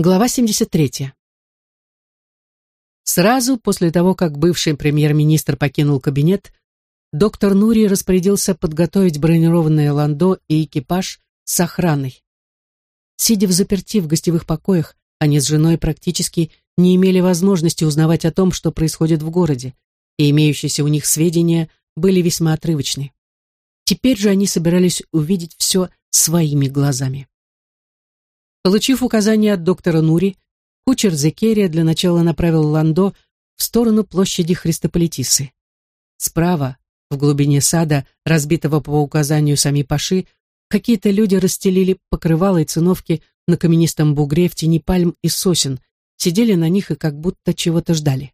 Глава 73. Сразу после того, как бывший премьер-министр покинул кабинет, доктор Нури распорядился подготовить бронированное ландо и экипаж с охраной. Сидя в заперти в гостевых покоях, они с женой практически не имели возможности узнавать о том, что происходит в городе, и имеющиеся у них сведения были весьма отрывочны. Теперь же они собирались увидеть все своими глазами. Получив указание от доктора Нури, кучер Зекерия для начала направил Ландо в сторону площади Христополитисы. Справа, в глубине сада, разбитого по указанию сами Паши, какие-то люди расстелили покрывало и циновки на каменистом бугре в тени пальм и сосен, сидели на них и как будто чего-то ждали.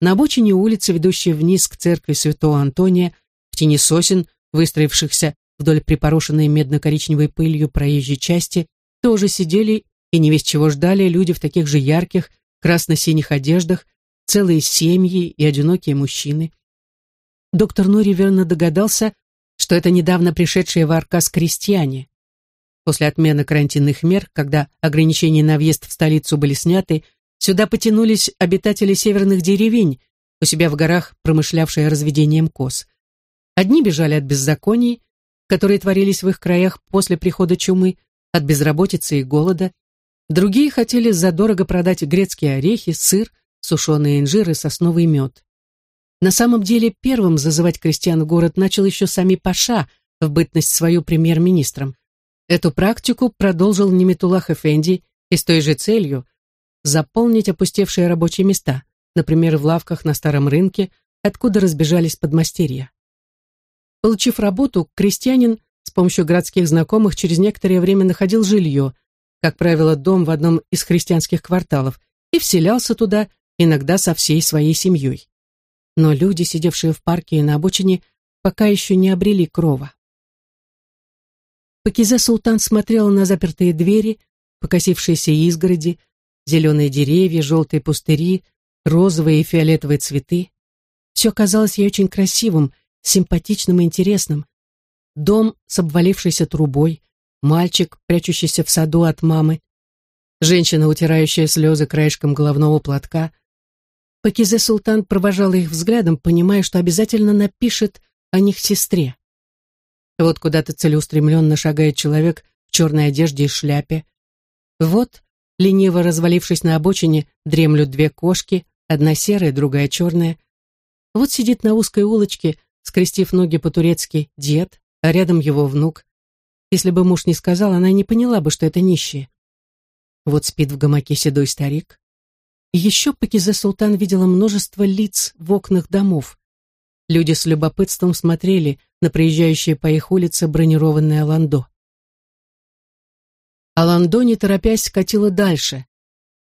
На обочине улицы, ведущей вниз к церкви святого Антония, в тени сосен, выстроившихся вдоль припорошенной медно-коричневой пылью проезжей части, тоже сидели и не весь чего ждали люди в таких же ярких, красно-синих одеждах, целые семьи и одинокие мужчины. Доктор Нори верно догадался, что это недавно пришедшие в Аркас крестьяне. После отмены карантинных мер, когда ограничения на въезд в столицу были сняты, сюда потянулись обитатели северных деревень, у себя в горах промышлявшие разведением коз. Одни бежали от беззаконий, которые творились в их краях после прихода чумы, от безработицы и голода. Другие хотели задорого продать грецкие орехи, сыр, сушеные инжиры, сосновый мед. На самом деле первым зазывать крестьян в город начал еще сами Паша в бытность свою премьер-министром. Эту практику продолжил Неметулах Эфенди и с той же целью заполнить опустевшие рабочие места, например, в лавках на старом рынке, откуда разбежались подмастерья. Получив работу, крестьянин с помощью городских знакомых через некоторое время находил жилье, как правило, дом в одном из христианских кварталов, и вселялся туда, иногда со всей своей семьей. Но люди, сидевшие в парке и на обочине, пока еще не обрели крова. Пакизе Султан смотрела на запертые двери, покосившиеся изгороди, зеленые деревья, желтые пустыри, розовые и фиолетовые цветы. Все казалось ей очень красивым, симпатичным и интересным, дом с обвалившейся трубой, мальчик, прячущийся в саду от мамы, женщина, утирающая слезы краешком головного платка. Пакизе Султан провожала их взглядом, понимая, что обязательно напишет о них сестре. Вот куда-то целеустремленно шагает человек в черной одежде и шляпе. Вот, лениво развалившись на обочине, дремлют две кошки, одна серая, другая черная. Вот сидит на узкой улочке, скрестив ноги по-турецки, дед, а рядом его внук. Если бы муж не сказал, она не поняла бы, что это нищие. Вот спит в гамаке седой старик. Еще Пакизе Султан видела множество лиц в окнах домов. Люди с любопытством смотрели на проезжающее по их улице бронированное ландо. А ландо, не торопясь, катило дальше,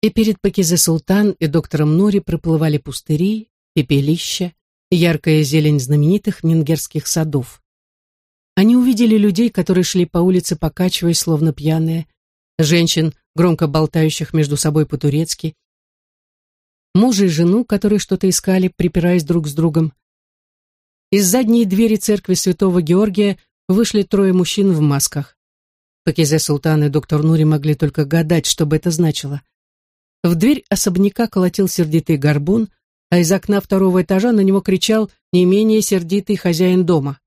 и перед Пакизе Султан и доктором Нури проплывали пустыри, пепелища, яркая зелень знаменитых мингерских садов. Они увидели людей, которые шли по улице, покачиваясь, словно пьяные, женщин, громко болтающих между собой по-турецки, мужа и жену, которые что-то искали, припираясь друг с другом. Из задней двери церкви святого Георгия вышли трое мужчин в масках. Пакизе Султан и доктор Нури могли только гадать, что бы это значило. В дверь особняка колотил сердитый горбун, а из окна второго этажа на него кричал не менее сердитый хозяин дома.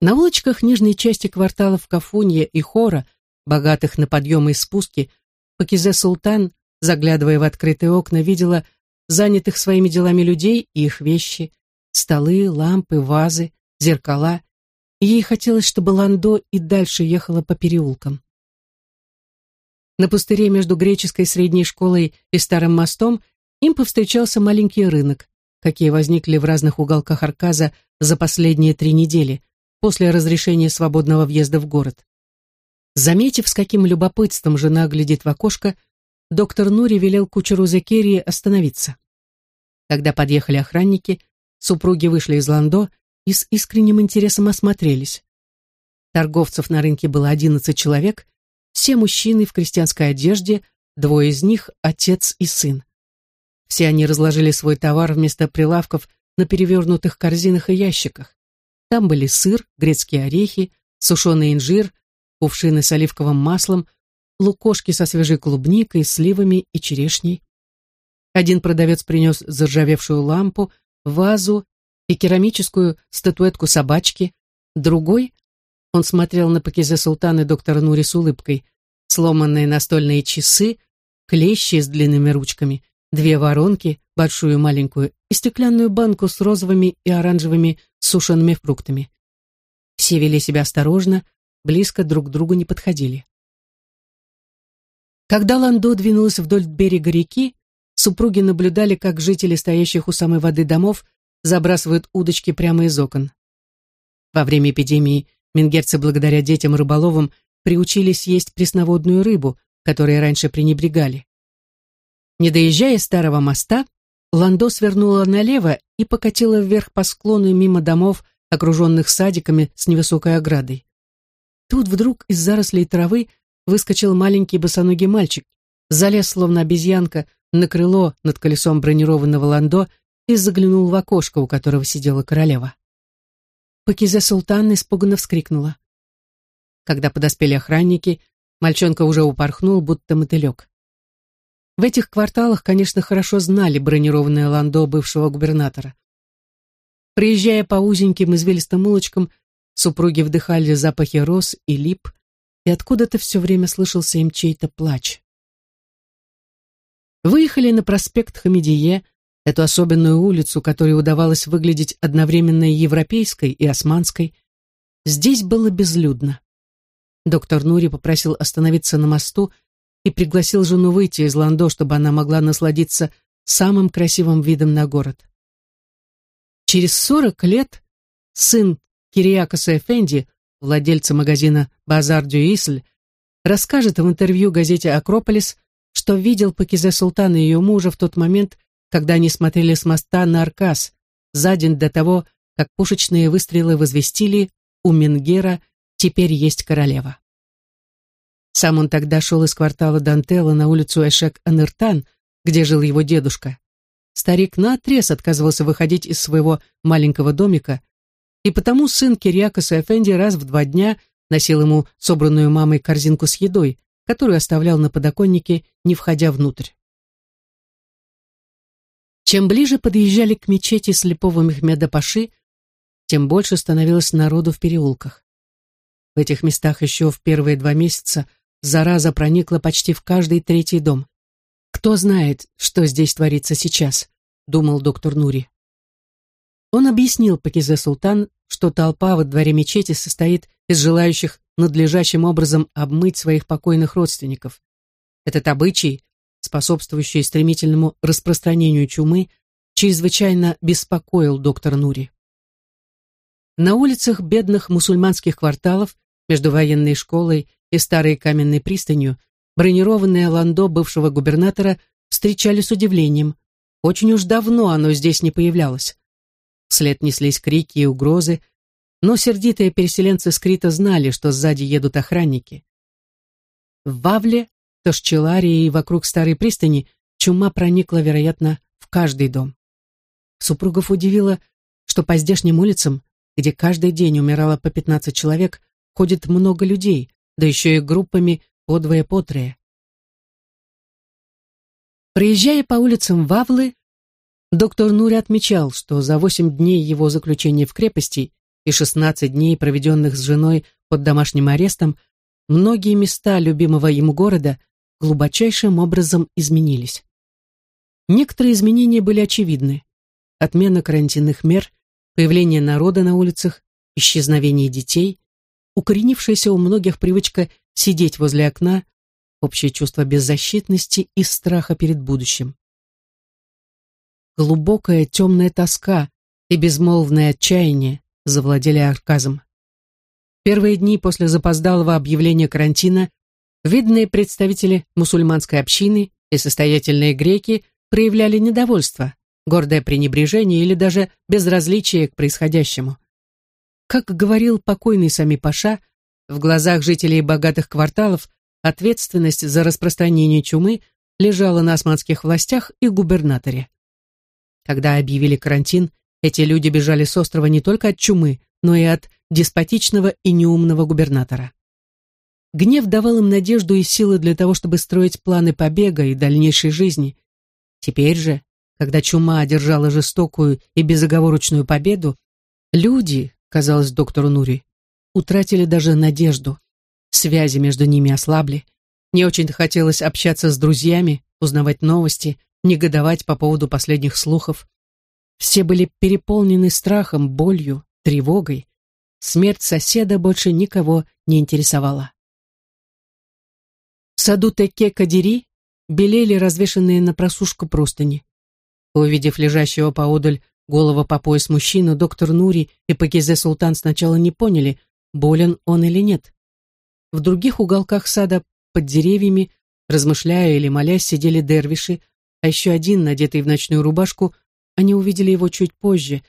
На улочках нижней части кварталов Кафунья и Хора, богатых на подъемы и спуски, Пакизе Султан, заглядывая в открытые окна, видела занятых своими делами людей и их вещи, столы, лампы, вазы, зеркала, и ей хотелось, чтобы Ландо и дальше ехала по переулкам. На пустыре между греческой средней школой и старым мостом им повстречался маленький рынок, какие возникли в разных уголках Арказа за последние три недели, после разрешения свободного въезда в город. Заметив, с каким любопытством жена глядит в окошко, доктор Нури велел кучеру Зекерии остановиться. Когда подъехали охранники, супруги вышли из ландо и с искренним интересом осмотрелись. Торговцев на рынке было одиннадцать человек, все мужчины в крестьянской одежде, двое из них — отец и сын. Все они разложили свой товар вместо прилавков на перевернутых корзинах и ящиках. Там были сыр, грецкие орехи, сушеный инжир, кувшины с оливковым маслом, лукошки со свежей клубникой, сливами и черешней. Один продавец принес заржавевшую лампу, вазу и керамическую статуэтку собачки, другой, он смотрел на пакезе султана доктора Нури с улыбкой, сломанные настольные часы, клещи с длинными ручками, две воронки, большую и маленькую, и стеклянную банку с розовыми и оранжевыми сушеными фруктами. Все вели себя осторожно, близко друг к другу не подходили. Когда Ландо двинулась вдоль берега реки, супруги наблюдали, как жители стоящих у самой воды домов забрасывают удочки прямо из окон. Во время эпидемии мингерцы благодаря детям-рыболовам приучились есть пресноводную рыбу, которой раньше пренебрегали. Не доезжая старого моста, Ландо свернула налево и покатила вверх по склону мимо домов, окруженных садиками с невысокой оградой. Тут вдруг из зарослей травы выскочил маленький босоногий мальчик, залез, словно обезьянка, на крыло над колесом бронированного ландо и заглянул в окошко, у которого сидела королева. Пакизе Султан испуганно вскрикнула. Когда подоспели охранники, мальчонка уже упорхнул, будто мотылек. В этих кварталах, конечно, хорошо знали бронированное ландо бывшего губернатора. Приезжая по узеньким извилистым улочкам, супруги вдыхали запахи роз и лип, и откуда-то все время слышался им чей-то плач. Выехали на проспект Хамидие, эту особенную улицу, которой удавалось выглядеть одновременно и европейской, и османской. Здесь было безлюдно. Доктор Нури попросил остановиться на мосту и пригласил жену выйти из Ландо, чтобы она могла насладиться самым красивым видом на город. Через сорок лет сын Кириакаса Эфенди, владельца магазина «Базар Дюисль», расскажет в интервью газете «Акрополис», что видел Пакизе Султана и ее мужа в тот момент, когда они смотрели с моста на Аркас, за день до того, как пушечные выстрелы возвестили у Менгера теперь есть королева. Сам он тогда шел из квартала Дантела на улицу Эшек-Аныртан, где жил его дедушка. Старик наотрез отказывался выходить из своего маленького домика, и потому сын Кириакаса Эфенди раз в два дня носил ему собранную мамой корзинку с едой, которую оставлял на подоконнике, не входя внутрь. Чем ближе подъезжали к мечети слепого Мехмеда Паши, тем больше становилось народу в переулках. В этих местах еще в первые два месяца зараза проникла почти в каждый третий дом. «Кто знает, что здесь творится сейчас?» — думал доктор Нури. Он объяснил Пакизе Султан, что толпа во дворе мечети состоит из желающих надлежащим образом обмыть своих покойных родственников. Этот обычай способствующий стремительному распространению чумы, чрезвычайно беспокоил доктор Нури. На улицах бедных мусульманских кварталов между военной школой и старой каменной пристанью бронированное ландо бывшего губернатора встречали с удивлением. Очень уж давно оно здесь не появлялось. Вслед неслись крики и угрозы, но сердитые переселенцы Скрита знали, что сзади едут охранники. В Вавле Тошчеларии и вокруг старой пристани чума проникла, вероятно, в каждый дом. Супругов удивило, что по здешним улицам, где каждый день умирало по 15 человек, ходит много людей, да еще и группами по двое-по трое. Проезжая по улицам Вавлы, доктор Нури отмечал, что за 8 дней его заключения в крепости и 16 дней, проведенных с женой под домашним арестом, многие места любимого ему города глубочайшим образом изменились. Некоторые изменения были очевидны. Отмена карантинных мер, появление народа на улицах, исчезновение детей, укоренившаяся у многих привычка сидеть возле окна, общее чувство беззащитности и страха перед будущим. Глубокая темная тоска и безмолвное отчаяние завладели Арказом. Первые дни после запоздалого объявления карантина Видные представители мусульманской общины и состоятельные греки проявляли недовольство, гордое пренебрежение или даже безразличие к происходящему. Как говорил покойный сами Паша, в глазах жителей богатых кварталов ответственность за распространение чумы лежала на османских властях и губернаторе. Когда объявили карантин, эти люди бежали с острова не только от чумы, но и от деспотичного и неумного губернатора. Гнев давал им надежду и силы для того, чтобы строить планы побега и дальнейшей жизни. Теперь же, когда чума одержала жестокую и безоговорочную победу, люди, казалось доктору Нури, утратили даже надежду. Связи между ними ослабли. Не очень-то хотелось общаться с друзьями, узнавать новости, негодовать по поводу последних слухов. Все были переполнены страхом, болью, тревогой. Смерть соседа больше никого не интересовала. В саду Теке-Кадири белели развешанные на просушку простыни. Увидев лежащего поодаль голого по пояс мужчину, доктор Нури и Пакизе Султан сначала не поняли, болен он или нет. В других уголках сада под деревьями, размышляя или молясь, сидели дервиши, а еще один, надетый в ночную рубашку, они увидели его чуть позже,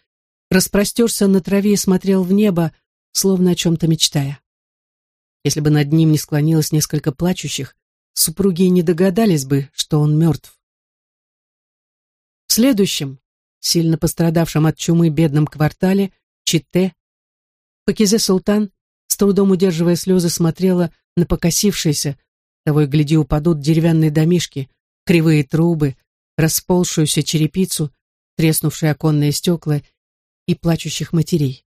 распростерся на траве и смотрел в небо, словно о чем-то мечтая. Если бы над ним не склонилось несколько плачущих, супруги не догадались бы, что он мертв. В следующем, сильно пострадавшем от чумы бедном квартале, Чите, Пакизе Султан, с трудом удерживая слезы, смотрела на покосившиеся, того и гляди упадут деревянные домишки, кривые трубы, расползшуюся черепицу, треснувшие оконные стекла и плачущих матерей.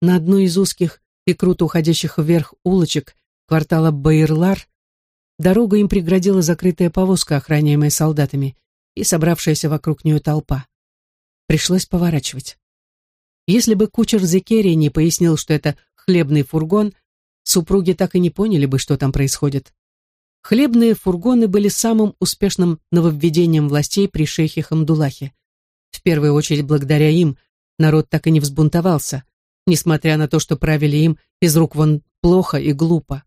На одну из узких и круто уходящих вверх улочек квартала Байрлар дорогу им преградила закрытая повозка, охраняемая солдатами, и собравшаяся вокруг нее толпа. Пришлось поворачивать. Если бы кучер Зекерия не пояснил, что это хлебный фургон, супруги так и не поняли бы, что там происходит. Хлебные фургоны были самым успешным нововведением властей при шейхе Хамдулахе. В первую очередь благодаря им народ так и не взбунтовался, несмотря на то, что правили им из рук вон плохо и глупо.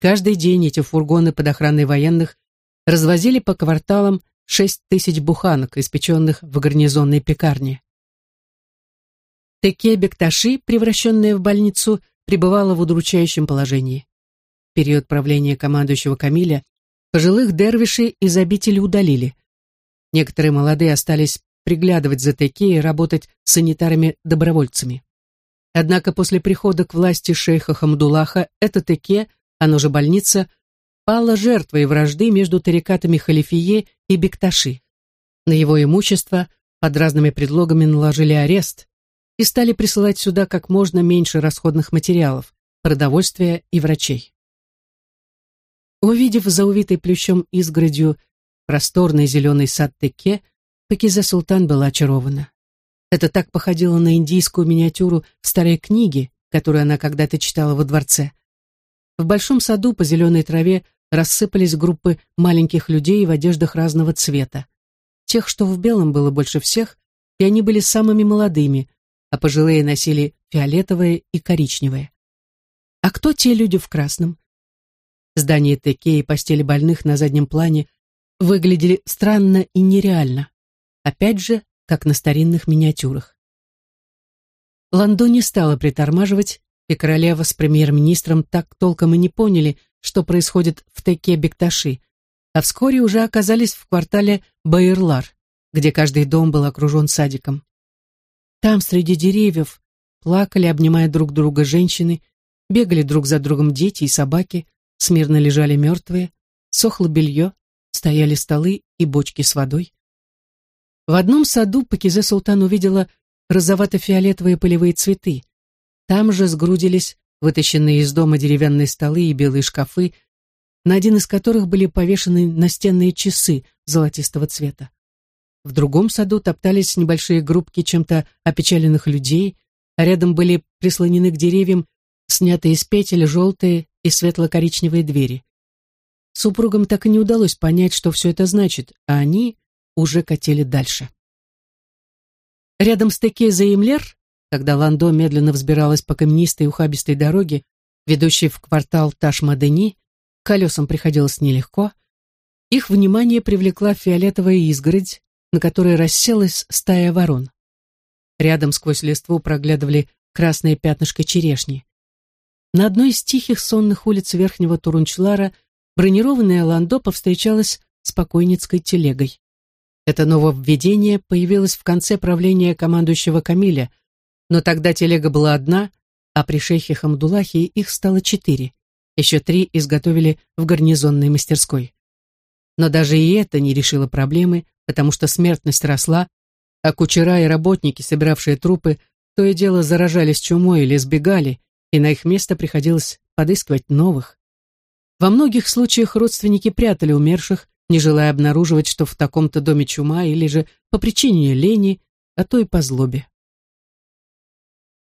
Каждый день эти фургоны под охраной военных развозили по кварталам шесть тысяч буханок, испеченных в гарнизонной пекарне. Теке Бекташи, превращенная в больницу, пребывала в удручающем положении. В период правления командующего Камиля пожилых дервишей из обители удалили. Некоторые молодые остались приглядывать за Теке и работать санитарами-добровольцами. Однако после прихода к власти шейха Хамдулаха эта Теке, оно же больница, пала жертвой вражды между тарикатами Халифие и Бекташи. На его имущество под разными предлогами наложили арест и стали присылать сюда как можно меньше расходных материалов, продовольствия и врачей. Увидев за увитой плющом изгородью просторный зеленый сад Теке, Пакиза Султан была очарована. Это так походило на индийскую миниатюру в старой книге, которую она когда-то читала во дворце. В большом саду по зеленой траве рассыпались группы маленьких людей в одеждах разного цвета. Тех, что в белом, было больше всех, и они были самыми молодыми, а пожилые носили фиолетовое и коричневое. А кто те люди в красном? Здания Теке и постели больных на заднем плане выглядели странно и нереально. Опять же, как на старинных миниатюрах. Ландо не стала притормаживать, и королева с премьер-министром так толком и не поняли, что происходит в Теке Бекташи, а вскоре уже оказались в квартале Байрлар, где каждый дом был окружен садиком. Там, среди деревьев, плакали, обнимая друг друга женщины, бегали друг за другом дети и собаки, смирно лежали мертвые, сохло белье, стояли столы и бочки с водой. В одном саду Пакизе Султан увидела розовато-фиолетовые полевые цветы. Там же сгрудились вытащенные из дома деревянные столы и белые шкафы, на один из которых были повешены настенные часы золотистого цвета. В другом саду топтались небольшие группки чем-то опечаленных людей, а рядом были прислонены к деревьям снятые с петель желтые и светло-коричневые двери. Супругам так и не удалось понять, что все это значит, а они уже катили дальше. Рядом с Теке Заимлер когда Ландо медленно взбиралась по каменистой ухабистой дороге, ведущей в квартал Таш-Мадени, колесам приходилось нелегко, их внимание привлекла фиолетовая изгородь, на которой расселась стая ворон. Рядом сквозь листву проглядывали красные пятнышко черешни. На одной из тихих сонных улиц Верхнего Турунчлара бронированная Ландо повстречалась с покойницкой телегой. Это нововведение появилось в конце правления командующего Камиля – но тогда телега была одна, а при шейхе Хамдулахе их стало четыре. еще три изготовили в гарнизонной мастерской. Но даже и это не решило проблемы, потому что смертность росла, а кучера и работники, собиравшие трупы, то и дело заражались чумой или сбегали, и на их место приходилось подыскивать новых. Во многих случаях родственники прятали умерших, не желая обнаруживать, что в таком-то доме чума, или же по причине лени, а то и по злобе.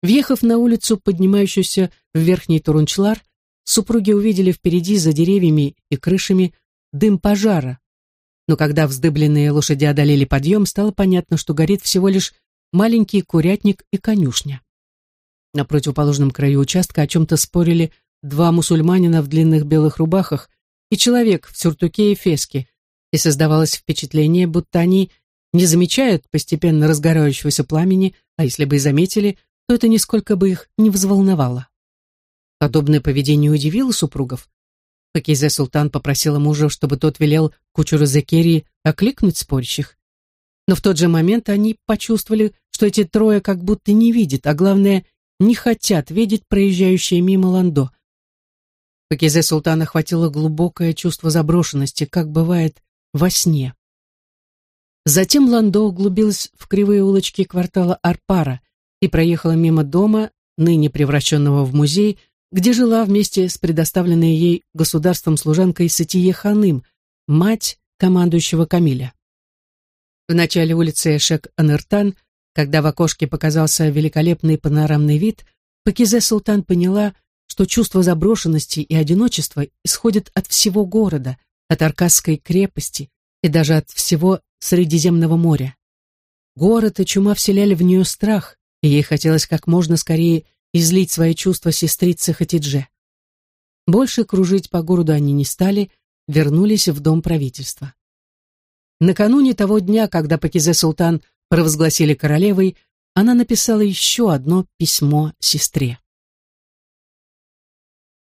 Въехав на улицу, поднимающуюся в верхний Турунчлар, супруги увидели впереди за деревьями и крышами дым пожара. Но когда вздыбленные лошади одолели подъем, стало понятно, что горит всего лишь маленький курятник и конюшня. На противоположном краю участка о чем-то спорили два мусульманина в длинных белых рубахах и человек в сюртуке и феске, и создавалось впечатление, будто они не замечают постепенно разгорающегося пламени, а если бы и заметили, то это нисколько бы их не взволновало. Подобное поведение удивило супругов. Пакизе Султан попросила мужа, чтобы тот велел кучеру Зекерии окликнуть спорящих. Но в тот же момент они почувствовали, что эти трое как будто не видят, а главное, не хотят видеть проезжающее мимо Ландо. Пакизе Султана охватило глубокое чувство заброшенности, как бывает во сне. Затем Ландо углубилась в кривые улочки квартала Арпара и проехала мимо дома, ныне превращенного в музей, где жила вместе с предоставленной ей государством служанкой Сатие Ханым, мать командующего Камиля. В начале улицы Эшек-Анертан, когда в окошке показался великолепный панорамный вид, Пакизе Султан поняла, что чувство заброшенности и одиночества исходит от всего города, от Аркасской крепости и даже от всего Средиземного моря. Город и чума вселяли в нее страх, и ей хотелось как можно скорее излить свои чувства сестрице Хатидже. Больше кружить по городу они не стали, вернулись в дом правительства. Накануне того дня, когда Пакизе Султан провозгласили королевой, она написала еще одно письмо сестре.